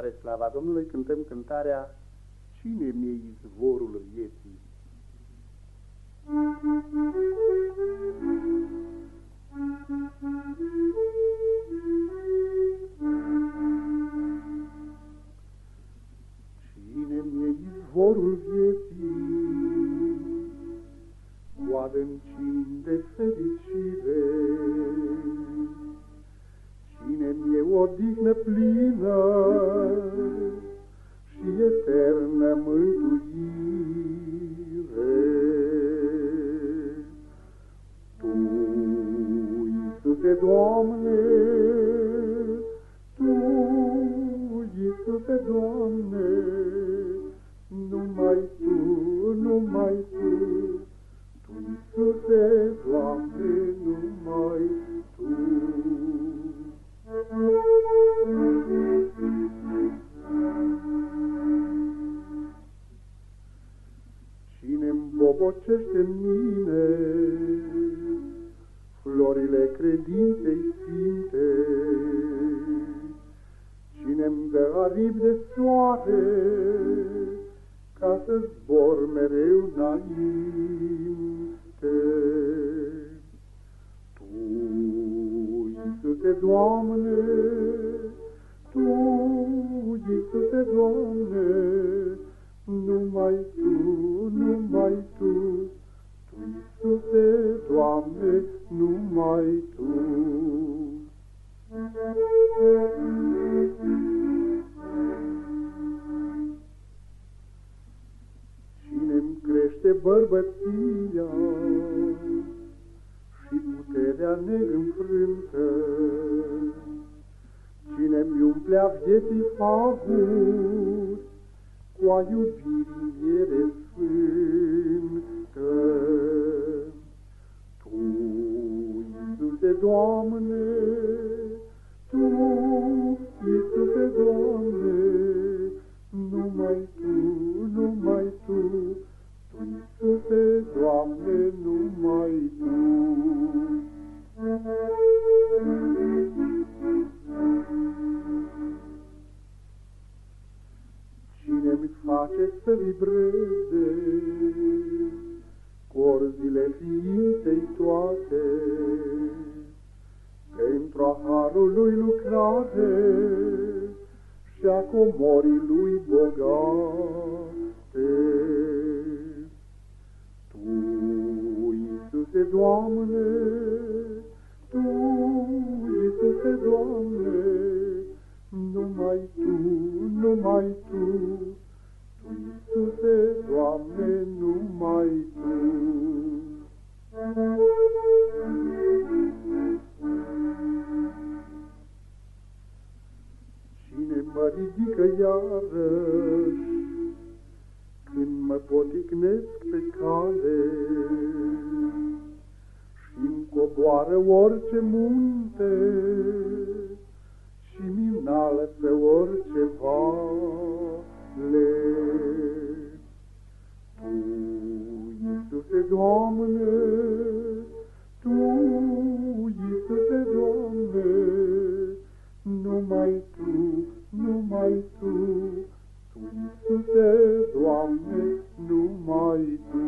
Spre slava Domnului cântăm cântarea Cine mi-e izvorul vieții? Cine mi-e izvorul vieții? Cu adâncim de fericire, odihnă plină, și eternă mântuire. Tu, Iisuse, Doamne, Tu, Iisuse, Doamne, numai Tu, numai Tu, Tu, Iisuse, Doamne, îmbobocește în mine florile credinței sfinte. Cine-mi dă aripi de soare ca să zbor mereu înainte. Tu, Iisuse, Doamne, Doamne, numai Tu. Cine-mi crește bărbăția și puterea neînfrântă, Cine-mi umplea vieții faguri, cu a iubirii miere Doamne, Tu, Iisuse, Doamne, numai Tu, numai Tu, Tu, Iisuse, Doamne, numai Tu. Cine-mi face să vibreze corzile ființei toate, pentru harul lui lucrare și a comorii lui bogate. Tu, Iisuse, Doamne, Tu, Iisuse, Doamne, numai Tu, numai Tu, Tu, Iisuse, Doamne, numai Tu. Iarăși, când mă poticnesc pe cale, și-mi coboară orice munte, și mi înalță orice vale. Tu, Iisuse, Doamne, Tu, Iisuse, Doamne, numai Tu, numai Tu, Tu, Iisuse, Doamne, numai Tu.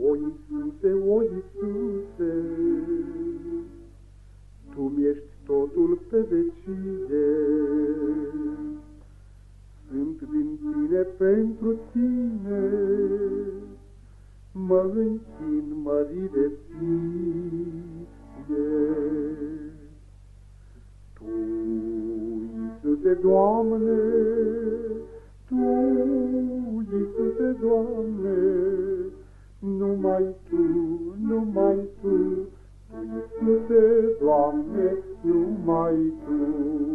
O Iisuse, o Iisuse, Tu mi-ești totul pe vecie. Sunt din Tine pentru Tine, mă închin mărire Tine. Tu, Iisuse, Doamne, Tu, Iisuse, Doamne, numai Tu, numai Tu, Tu, Iisuse, Doamne, numai Tu.